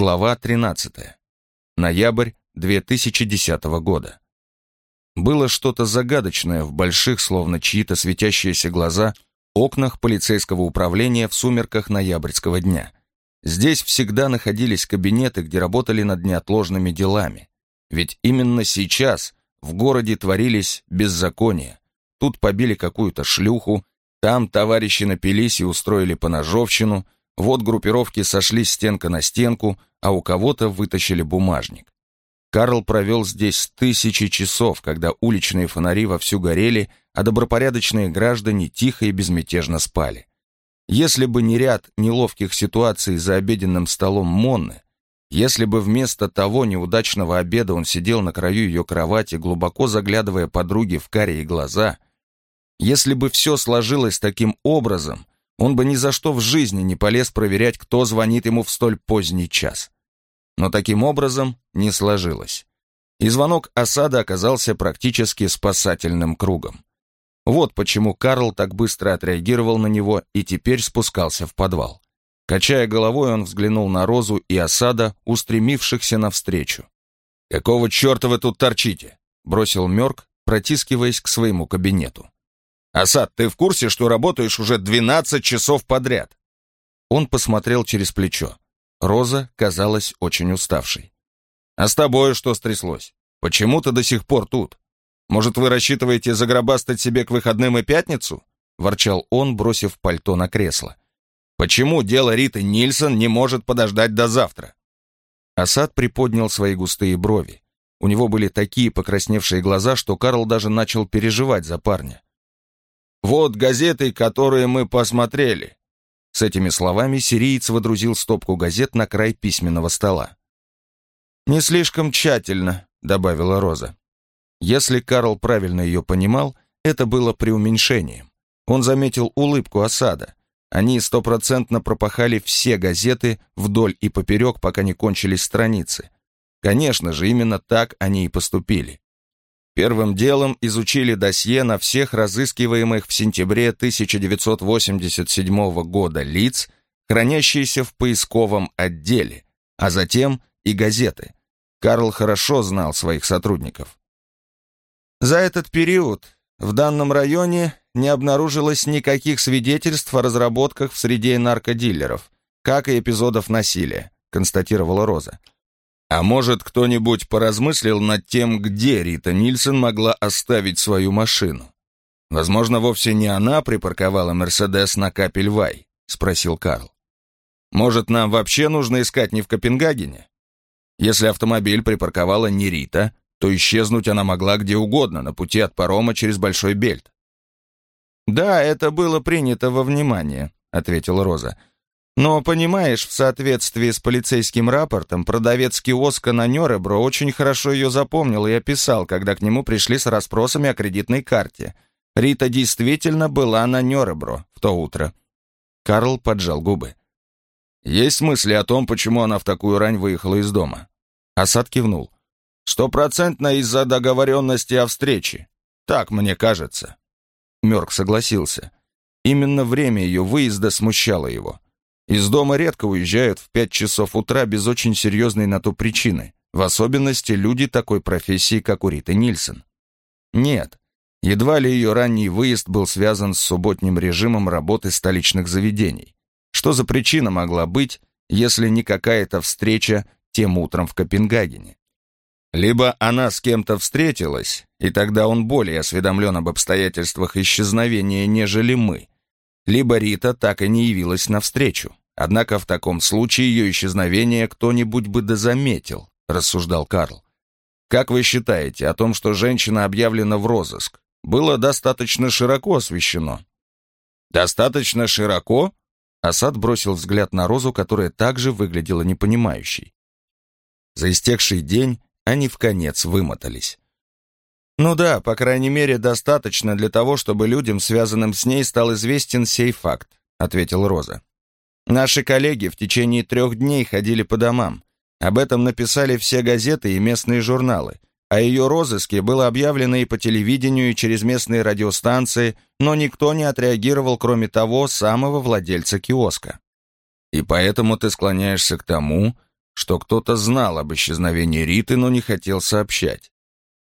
Глава 13. Ноябрь 2010 года. Было что-то загадочное в больших, словно чьи-то светящиеся глаза, окнах полицейского управления в сумерках ноябрьского дня. Здесь всегда находились кабинеты, где работали над неотложными делами. Ведь именно сейчас в городе творились беззакония. Тут побили какую-то шлюху, там товарищи напились и устроили поножовщину – вот группировки сошлись стенка на стенку, а у кого-то вытащили бумажник. Карл провел здесь тысячи часов, когда уличные фонари вовсю горели, а добропорядочные граждане тихо и безмятежно спали. Если бы не ряд неловких ситуаций за обеденным столом Монны, если бы вместо того неудачного обеда он сидел на краю ее кровати, глубоко заглядывая подруге в карие глаза, если бы все сложилось таким образом, он бы ни за что в жизни не полез проверять, кто звонит ему в столь поздний час. Но таким образом не сложилось. И звонок осада оказался практически спасательным кругом. Вот почему Карл так быстро отреагировал на него и теперь спускался в подвал. Качая головой, он взглянул на Розу и осада, устремившихся навстречу. «Какого черта вы тут торчите?» — бросил Мёрк, протискиваясь к своему кабинету. «Асад, ты в курсе, что работаешь уже 12 часов подряд?» Он посмотрел через плечо. Роза казалась очень уставшей. «А с тобой что стряслось? Почему ты до сих пор тут? Может, вы рассчитываете загробастать себе к выходным и пятницу?» ворчал он, бросив пальто на кресло. «Почему дело Риты Нильсон не может подождать до завтра?» Асад приподнял свои густые брови. У него были такие покрасневшие глаза, что Карл даже начал переживать за парня. Вот газеты, которые мы посмотрели». С этими словами сириец водрузил стопку газет на край письменного стола. «Не слишком тщательно», — добавила Роза. Если Карл правильно ее понимал, это было преуменьшением. Он заметил улыбку осада. Они стопроцентно пропахали все газеты вдоль и поперек, пока не кончились страницы. Конечно же, именно так они и поступили. Первым делом изучили досье на всех разыскиваемых в сентябре 1987 года лиц, хранящиеся в поисковом отделе, а затем и газеты. Карл хорошо знал своих сотрудников. За этот период в данном районе не обнаружилось никаких свидетельств о разработках в среде наркодилеров, как и эпизодов насилия, констатировала Роза. А может, кто-нибудь поразмыслил над тем, где Рита Нильсон могла оставить свою машину? Возможно, вовсе не она припарковала Мерседес на Капельвай, спросил Карл. Может, нам вообще нужно искать не в Копенгагене? Если автомобиль припарковала не Рита, то исчезнуть она могла где угодно, на пути от парома через Большой Бельт. «Да, это было принято во внимание», — ответила Роза. Но, понимаешь, в соответствии с полицейским рапортом, продавец киоска на Нёребро очень хорошо ее запомнил и описал, когда к нему пришли с расспросами о кредитной карте. Рита действительно была на Нёребро в то утро. Карл поджал губы. «Есть мысли о том, почему она в такую рань выехала из дома?» Асад кивнул. «Стопроцентно из-за договоренности о встрече. Так мне кажется». Мёрк согласился. Именно время ее выезда смущало его. Из дома редко уезжают в пять часов утра без очень серьезной на то причины, в особенности люди такой профессии, как у Риты Нильсон. Нет, едва ли ее ранний выезд был связан с субботним режимом работы столичных заведений. Что за причина могла быть, если не какая-то встреча тем утром в Копенгагене? Либо она с кем-то встретилась, и тогда он более осведомлен об обстоятельствах исчезновения, нежели мы, либо Рита так и не явилась навстречу. Однако в таком случае ее исчезновение кто-нибудь бы дозаметил, рассуждал Карл. Как вы считаете о том, что женщина объявлена в розыск, было достаточно широко освещено? Достаточно широко? Асад бросил взгляд на Розу, которая также выглядела непонимающей. За истекший день они в конец вымотались. Ну да, по крайней мере, достаточно для того, чтобы людям, связанным с ней, стал известен сей факт, ответил Роза. Наши коллеги в течение трех дней ходили по домам. Об этом написали все газеты и местные журналы. О ее розыске было объявлено и по телевидению, и через местные радиостанции, но никто не отреагировал, кроме того самого владельца киоска. И поэтому ты склоняешься к тому, что кто-то знал об исчезновении Риты, но не хотел сообщать.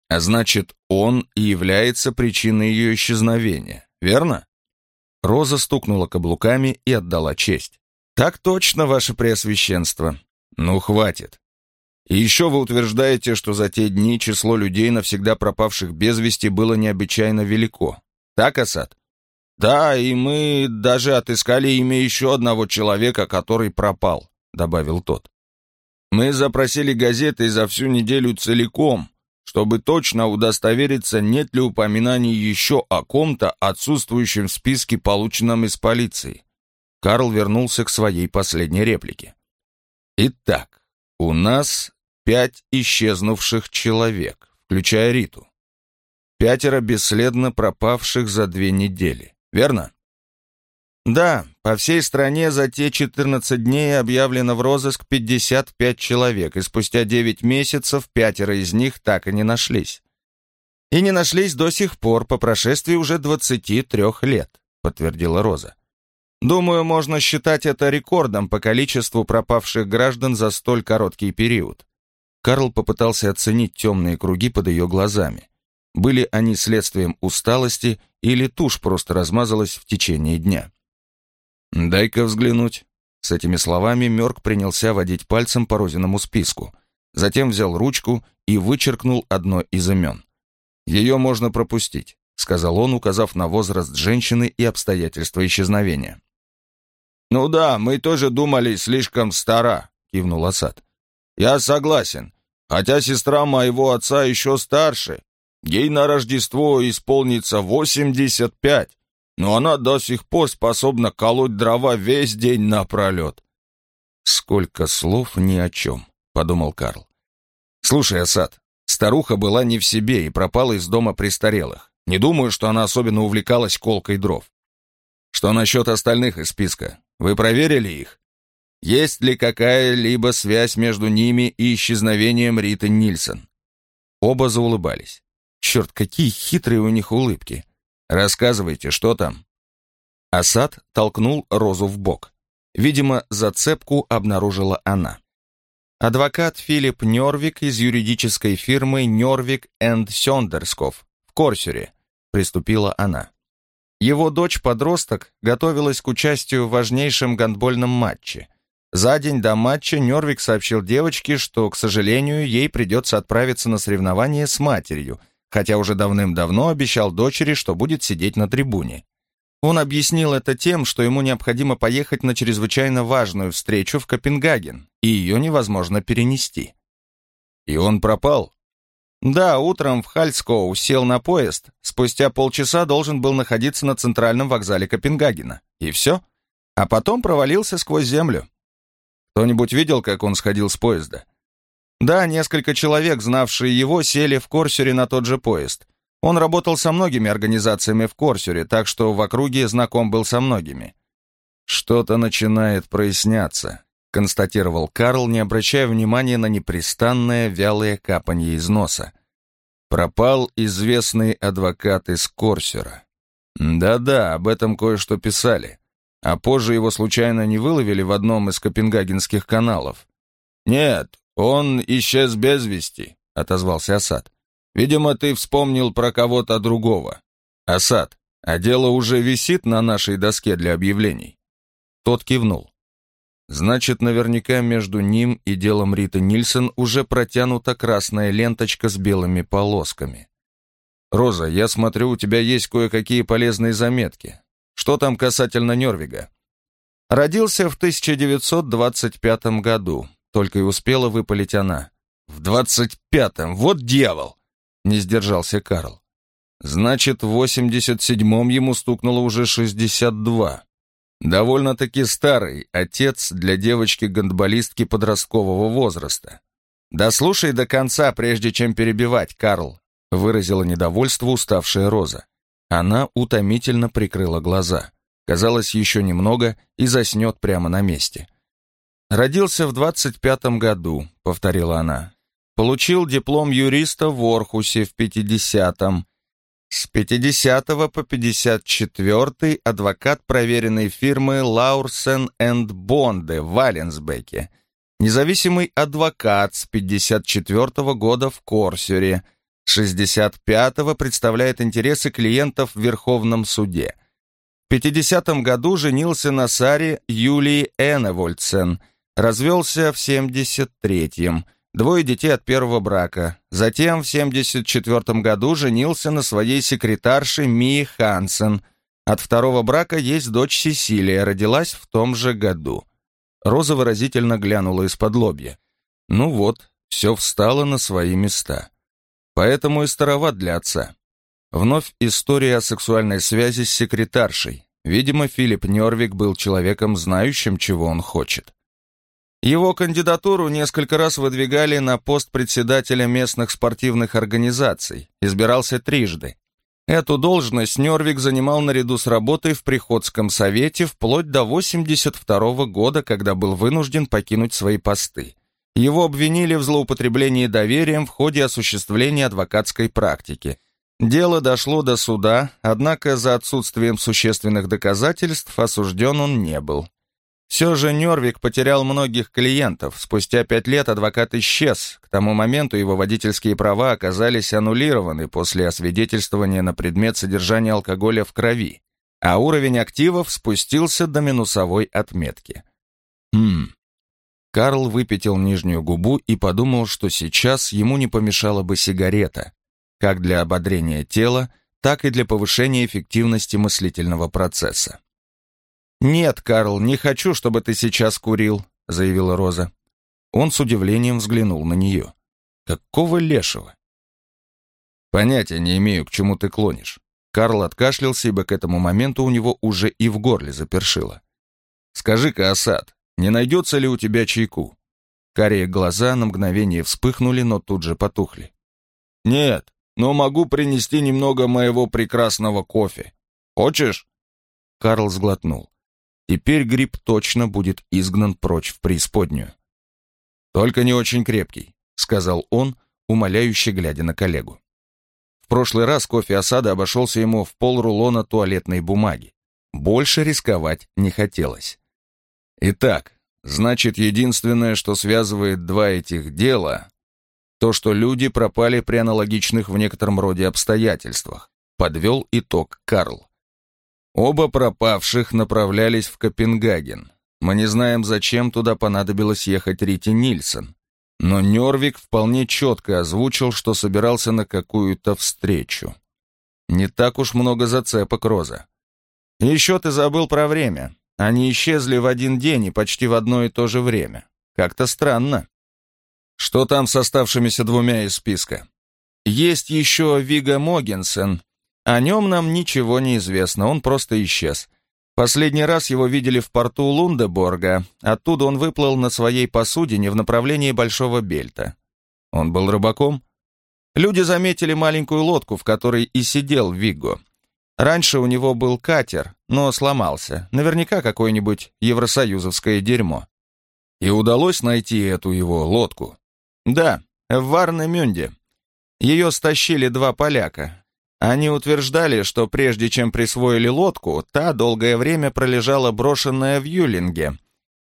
А значит, он и является причиной ее исчезновения, верно? Роза стукнула каблуками и отдала честь. «Так точно, ваше преосвященство». «Ну, хватит. И еще вы утверждаете, что за те дни число людей, навсегда пропавших без вести, было необычайно велико. Так, Асад?» «Да, и мы даже отыскали имя еще одного человека, который пропал», — добавил тот. «Мы запросили газеты за всю неделю целиком, чтобы точно удостовериться, нет ли упоминаний еще о ком-то, отсутствующем в списке, полученном из полиции. Карл вернулся к своей последней реплике. Итак, у нас пять исчезнувших человек, включая Риту. Пятеро бесследно пропавших за две недели, верно? Да, по всей стране за те 14 дней объявлено в розыск 55 человек, и спустя 9 месяцев пятеро из них так и не нашлись. И не нашлись до сих пор, по прошествии уже 23 лет, подтвердила Роза. Думаю, можно считать это рекордом по количеству пропавших граждан за столь короткий период. Карл попытался оценить темные круги под ее глазами. Были они следствием усталости или тушь просто размазалась в течение дня? «Дай-ка взглянуть». С этими словами Мёрк принялся водить пальцем по Розиному списку. Затем взял ручку и вычеркнул одно из имен. «Ее можно пропустить», — сказал он, указав на возраст женщины и обстоятельства исчезновения. «Ну да, мы тоже думали, слишком стара», — кивнул Асад. «Я согласен. Хотя сестра моего отца еще старше. Ей на Рождество исполнится восемьдесят пять но она до сих пор способна колоть дрова весь день напролет. «Сколько слов ни о чем», — подумал Карл. «Слушай, Асад, старуха была не в себе и пропала из дома престарелых. Не думаю, что она особенно увлекалась колкой дров. Что насчет остальных из списка? Вы проверили их? Есть ли какая-либо связь между ними и исчезновением Риты Нильсон?» Оба заулыбались. Черт, какие хитрые у них улыбки. «Рассказывайте, что там?» Асад толкнул Розу в бок. Видимо, зацепку обнаружила она. Адвокат Филипп Нервик из юридической фирмы Нервик энд Сёндерсков в Корсюре, приступила она. Его дочь-подросток готовилась к участию в важнейшем гандбольном матче. За день до матча Нервик сообщил девочке, что, к сожалению, ей придется отправиться на соревнования с матерью, хотя уже давным-давно обещал дочери, что будет сидеть на трибуне. Он объяснил это тем, что ему необходимо поехать на чрезвычайно важную встречу в Копенгаген, и ее невозможно перенести. И он пропал? Да, утром в Хальскоу сел на поезд, спустя полчаса должен был находиться на центральном вокзале Копенгагена. И все. А потом провалился сквозь землю. Кто-нибудь видел, как он сходил с поезда? Да, несколько человек, знавшие его, сели в Корсюре на тот же поезд. Он работал со многими организациями в Корсюре, так что в округе знаком был со многими. «Что-то начинает проясняться», — констатировал Карл, не обращая внимания на непрестанное вялое капанье из носа. Пропал известный адвокат из Корсюра. Да-да, об этом кое-что писали. А позже его случайно не выловили в одном из копенгагенских каналов. Нет, «Он исчез без вести», — отозвался Асад. «Видимо, ты вспомнил про кого-то другого. Асад, а дело уже висит на нашей доске для объявлений». Тот кивнул. Значит, наверняка между ним и делом Риты Нильсон уже протянута красная ленточка с белыми полосками. «Роза, я смотрю, у тебя есть кое-какие полезные заметки. Что там касательно Нервига?» Родился в 1925 году, только и успела выпалить она. «В двадцать пятом, вот дьявол!» Не сдержался Карл. «Значит, в восемьдесят седьмом ему стукнуло уже шестьдесят два. Довольно-таки старый отец для девочки-гандболистки подросткового возраста. «Да слушай до конца, прежде чем перебивать, Карл», выразила недовольство уставшая Роза. Она утомительно прикрыла глаза. Казалось, еще немного и заснет прямо на месте. «Родился в 25-м году», — повторила она. «Получил диплом юриста в Орхусе в 50-м. С 50 по 54 адвокат проверенной фирмы Лаурсен энд Бонде в Валенсбеке. Независимый адвокат с 54 -го года в Корсюре, с 65-го представляет интересы клиентов в Верховном суде. В 50 году женился на Саре Юлии Эневольцен, развелся в 73-м, двое детей от первого брака. Затем в 74 году женился на своей секретарше Мии Хансен. От второго брака есть дочь Сесилия, родилась в том же году. Роза выразительно глянула из-под лобья. Ну вот, все встало на свои места. Поэтому и староват для отца. Вновь история о сексуальной связи с секретаршей. Видимо, Филипп Нервик был человеком, знающим, чего он хочет. Его кандидатуру несколько раз выдвигали на пост председателя местных спортивных организаций, избирался трижды. Эту должность Нервик занимал наряду с работой в Приходском совете вплоть до 82 года, когда был вынужден покинуть свои посты. Его обвинили в злоупотреблении доверием в ходе осуществления адвокатской практики. Дело дошло до суда, однако за отсутствием существенных доказательств осужден он не был. Все же Нервик потерял многих клиентов. Спустя пять лет адвокат исчез. К тому моменту его водительские права оказались аннулированы после освидетельствования на предмет содержания алкоголя в крови, а уровень активов спустился до минусовой отметки. Хм. Карл выпятил нижнюю губу и подумал, что сейчас ему не помешала бы сигарета, как для ободрения тела, так и для повышения эффективности мыслительного процесса. «Нет, Карл, не хочу, чтобы ты сейчас курил», — заявила Роза. Он с удивлением взглянул на нее. «Какого лешего?» «Понятия не имею, к чему ты клонишь». Карл откашлялся, ибо к этому моменту у него уже и в горле запершило. «Скажи-ка, Асад, не найдется ли у тебя чайку?» Карие глаза на мгновение вспыхнули, но тут же потухли. «Нет, но могу принести немного моего прекрасного кофе. Хочешь?» Карл сглотнул. Теперь гриб точно будет изгнан прочь в преисподнюю. «Только не очень крепкий», — сказал он, умоляюще глядя на коллегу. В прошлый раз кофе осада обошелся ему в полрулона туалетной бумаги. Больше рисковать не хотелось. Итак, значит, единственное, что связывает два этих дела, то, что люди пропали при аналогичных в некотором роде обстоятельствах, подвел итог Карл. Оба пропавших направлялись в Копенгаген. Мы не знаем, зачем туда понадобилось ехать Рите Нильсон. Но Нервик вполне четко озвучил, что собирался на какую-то встречу. Не так уж много зацепок, Роза. Еще ты забыл про время. Они исчезли в один день и почти в одно и то же время. Как-то странно. Что там с оставшимися двумя из списка? Есть еще Вига Могенсен о нем нам ничего не известно, он просто исчез. Последний раз его видели в порту Лундеборга, оттуда он выплыл на своей посудине в направлении Большого Бельта. Он был рыбаком? Люди заметили маленькую лодку, в которой и сидел Вигго. Раньше у него был катер, но сломался. Наверняка какое-нибудь евросоюзовское дерьмо. И удалось найти эту его лодку? Да, в Варнемюнде. Ее стащили два поляка. Они утверждали, что прежде чем присвоили лодку, та долгое время пролежала брошенная в Юлинге.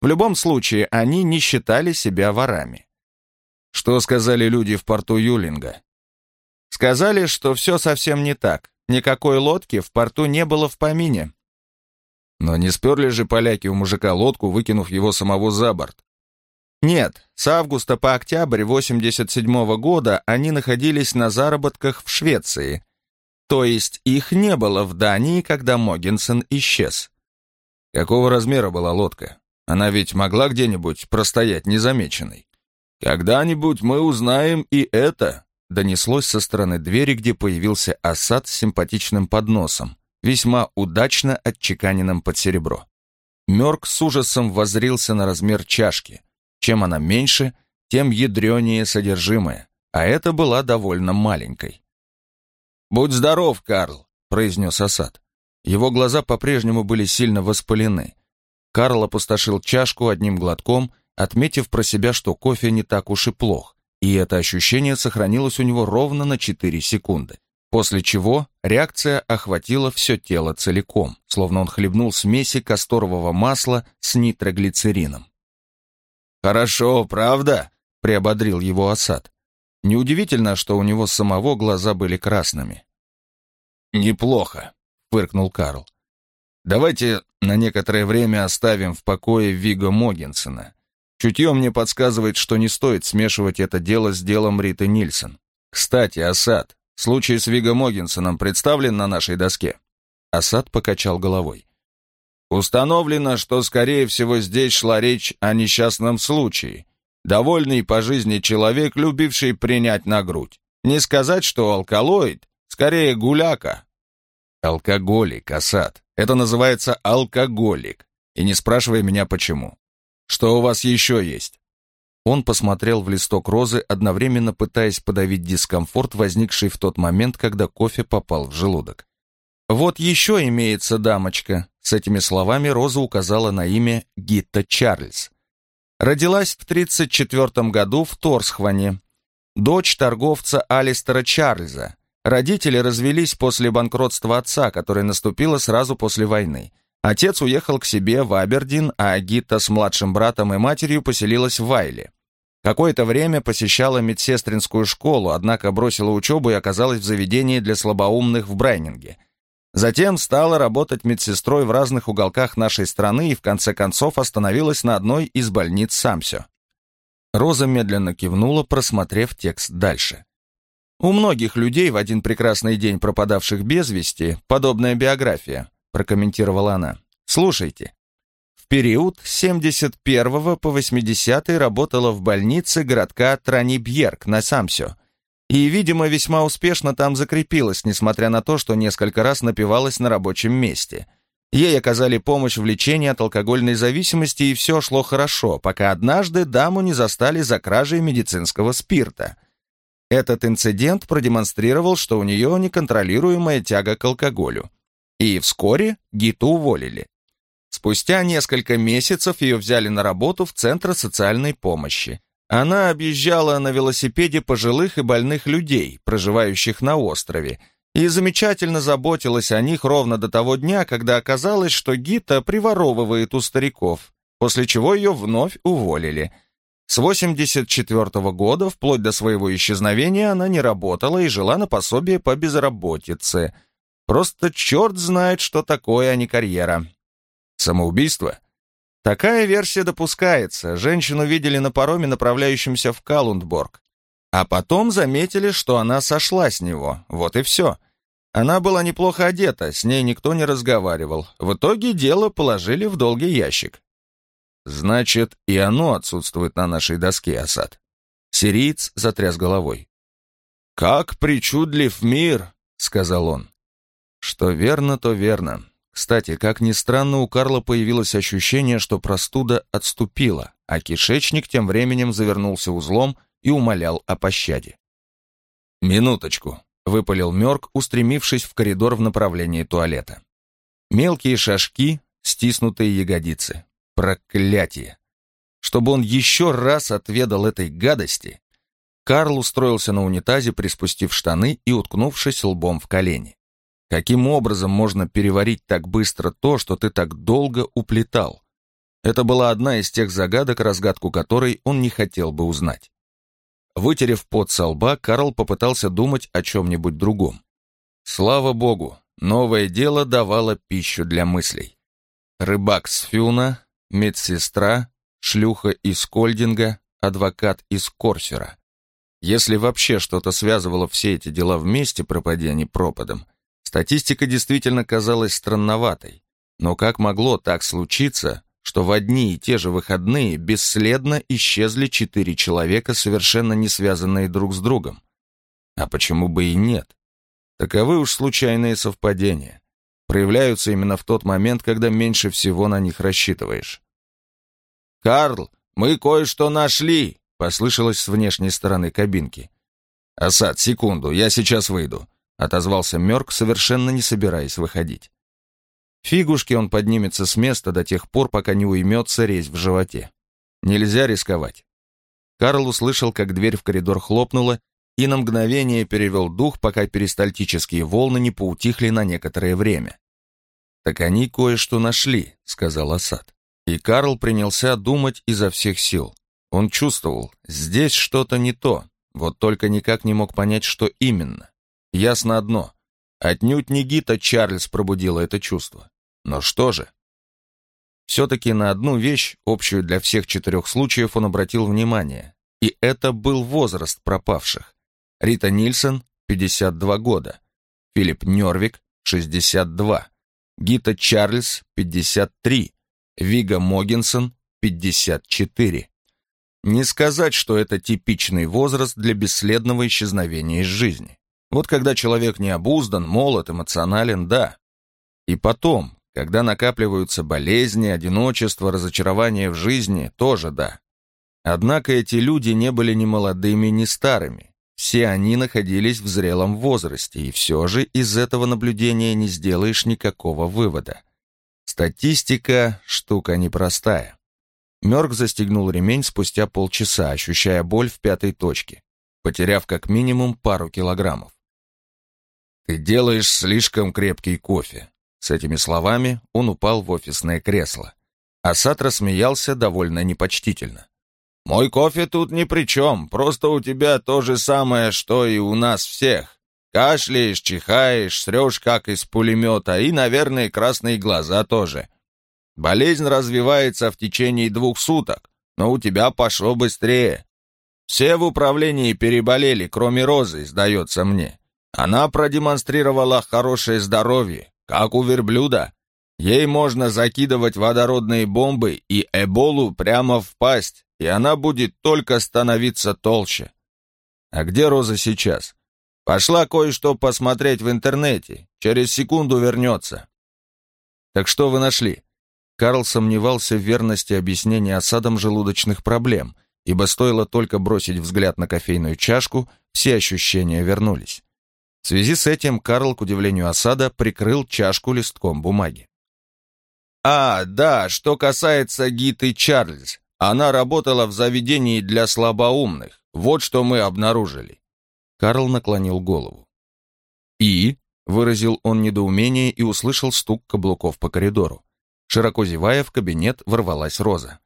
В любом случае, они не считали себя ворами. Что сказали люди в порту Юлинга? Сказали, что все совсем не так. Никакой лодки в порту не было в помине. Но не сперли же поляки у мужика лодку, выкинув его самого за борт? Нет, с августа по октябрь 87 -го года они находились на заработках в Швеции, то есть их не было в Дании, когда Могенсен исчез. Какого размера была лодка? Она ведь могла где-нибудь простоять незамеченной. «Когда-нибудь мы узнаем и это», — донеслось со стороны двери, где появился осад с симпатичным подносом, весьма удачно отчеканенным под серебро. Мёрк с ужасом возрился на размер чашки. Чем она меньше, тем ядренее содержимое, а это была довольно маленькой. «Будь здоров, Карл», — произнес Асад. Его глаза по-прежнему были сильно воспалены. Карл опустошил чашку одним глотком, отметив про себя, что кофе не так уж и плох, и это ощущение сохранилось у него ровно на 4 секунды. После чего реакция охватила все тело целиком, словно он хлебнул смеси касторового масла с нитроглицерином. Хорошо, правда?» — приободрил его Асад. Неудивительно, что у него самого глаза были красными. «Неплохо», — фыркнул Карл. «Давайте на некоторое время оставим в покое Вига Могинсона. Чутье мне подсказывает, что не стоит смешивать это дело с делом Риты Нильсон. Кстати, Асад, случай с Виго Могинсоном представлен на нашей доске?» Асад покачал головой. «Установлено, что, скорее всего, здесь шла речь о несчастном случае. Довольный по жизни человек, любивший принять на грудь. Не сказать, что алкалоид, скорее гуляка». «Алкоголик, Асад. Это называется алкоголик. И не спрашивай меня, почему. Что у вас еще есть?» Он посмотрел в листок розы, одновременно пытаясь подавить дискомфорт, возникший в тот момент, когда кофе попал в желудок. «Вот еще имеется дамочка», — с этими словами Роза указала на имя Гитта Чарльз. Родилась в 1934 году в Торсхване. Дочь торговца Алистера Чарльза. Родители развелись после банкротства отца, которое наступило сразу после войны. Отец уехал к себе в Абердин, а Гитта с младшим братом и матерью поселилась в Вайле. Какое-то время посещала медсестринскую школу, однако бросила учебу и оказалась в заведении для слабоумных в Брайнинге. Затем стала работать медсестрой в разных уголках нашей страны и в конце концов остановилась на одной из больниц Самсё. Роза медленно кивнула, просмотрев текст дальше. У многих людей в один прекрасный день пропадавших без вести подобная биография, прокомментировала она. Слушайте, период с 71 по 80 работала в больнице городка Транибьерк на Самсё. И, видимо, весьма успешно там закрепилась, несмотря на то, что несколько раз напивалась на рабочем месте. Ей оказали помощь в лечении от алкогольной зависимости, и все шло хорошо, пока однажды даму не застали за кражей медицинского спирта. Этот инцидент продемонстрировал, что у нее неконтролируемая тяга к алкоголю. И вскоре Гиту уволили. Спустя несколько месяцев ее взяли на работу в Центр социальной помощи. Она объезжала на велосипеде пожилых и больных людей, проживающих на острове, и замечательно заботилась о них ровно до того дня, когда оказалось, что Гита приворовывает у стариков, после чего ее вновь уволили. С 84 -го года, вплоть до своего исчезновения, она не работала и жила на пособие по безработице. Просто черт знает, что такое, а не карьера. Самоубийство? Такая версия допускается. Женщину видели на пароме, направляющемся в Калундборг. А потом заметили, что она сошла с него. Вот и все. Она была неплохо одета, с ней никто не разговаривал. В итоге дело положили в долгий ящик. Значит, и оно отсутствует на нашей доске, Асад. Сириец затряс головой. «Как причудлив мир!» — сказал он. «Что верно, то верно. Кстати, как ни странно, у Карла появилось ощущение, что простуда отступила, а кишечник тем временем завернулся узлом и умолял о пощаде. «Минуточку», — выпалил Мёрк, устремившись в коридор в направлении туалета. Мелкие шажки, стиснутые ягодицы. Проклятие! Чтобы он еще раз отведал этой гадости, Карл устроился на унитазе, приспустив штаны и уткнувшись лбом в колени. Каким образом можно переварить так быстро то, что ты так долго уплетал? Это была одна из тех загадок, разгадку которой он не хотел бы узнать. Вытерев пот со лба, Карл попытался думать о чем-нибудь другом. Слава богу, новое дело давало пищу для мыслей. Рыбак с Фюна, медсестра, шлюха из Кольдинга, адвокат из Корсера. Если вообще что-то связывало все эти дела вместе, пропадя они пропадом, Статистика действительно казалась странноватой. Но как могло так случиться, что в одни и те же выходные бесследно исчезли четыре человека, совершенно не связанные друг с другом? А почему бы и нет? Таковы уж случайные совпадения. Проявляются именно в тот момент, когда меньше всего на них рассчитываешь. «Карл, мы кое-что нашли!» — послышалось с внешней стороны кабинки. «Асад, секунду, я сейчас выйду отозвался Мёрк, совершенно не собираясь выходить. Фигушки он поднимется с места до тех пор, пока не уймется резь в животе. Нельзя рисковать. Карл услышал, как дверь в коридор хлопнула, и на мгновение перевел дух, пока перистальтические волны не поутихли на некоторое время. «Так они кое-что нашли», — сказал Асад. И Карл принялся думать изо всех сил. Он чувствовал, здесь что-то не то, вот только никак не мог понять, что именно. Ясно одно, отнюдь не Гита Чарльз пробудила это чувство. Но что же? Все-таки на одну вещь, общую для всех четырех случаев, он обратил внимание. И это был возраст пропавших. Рита Нильсон, 52 года. Филипп Нервик, 62. Гита Чарльз, 53. Вига Могинсон, 54. Не сказать, что это типичный возраст для бесследного исчезновения из жизни. Вот когда человек не обуздан, молод, эмоционален, да. И потом, когда накапливаются болезни, одиночество, разочарование в жизни, тоже да. Однако эти люди не были ни молодыми, ни старыми. Все они находились в зрелом возрасте, и все же из этого наблюдения не сделаешь никакого вывода. Статистика – штука непростая. Мёрк застегнул ремень спустя полчаса, ощущая боль в пятой точке, потеряв как минимум пару килограммов. «Ты делаешь слишком крепкий кофе», с этими словами он упал в офисное кресло. Асад рассмеялся довольно непочтительно. «Мой кофе тут ни при чем, просто у тебя то же самое, что и у нас всех. Кашляешь, чихаешь, срешь как из пулемета, и, наверное, красные глаза тоже. Болезнь развивается в течение двух суток, но у тебя пошло быстрее. Все в управлении переболели, кроме Розы, сдается мне. Она продемонстрировала хорошее здоровье, как у верблюда. Ей можно закидывать водородные бомбы и эболу прямо в пасть, и она будет только становиться толще. А где Роза сейчас? Пошла кое-что посмотреть в интернете. Через секунду вернется. Так что вы нашли? Карл сомневался в верности объяснения осадом желудочных проблем, ибо стоило только бросить взгляд на кофейную чашку, все ощущения вернулись. В связи с этим Карл, к удивлению осада, прикрыл чашку листком бумаги. «А, да, что касается Гиты Чарльз. Она работала в заведении для слабоумных. Вот что мы обнаружили». Карл наклонил голову. «И?» — выразил он недоумение и услышал стук каблуков по коридору. Широко зевая, в кабинет ворвалась Роза.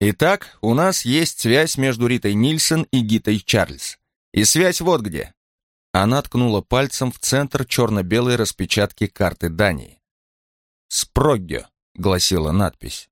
«Итак, у нас есть связь между Ритой Нильсон и Гитой Чарльз. И связь вот где. Она ткнула пальцем в центр черно-белой распечатки карты Дании. «Спроггё», — гласила надпись.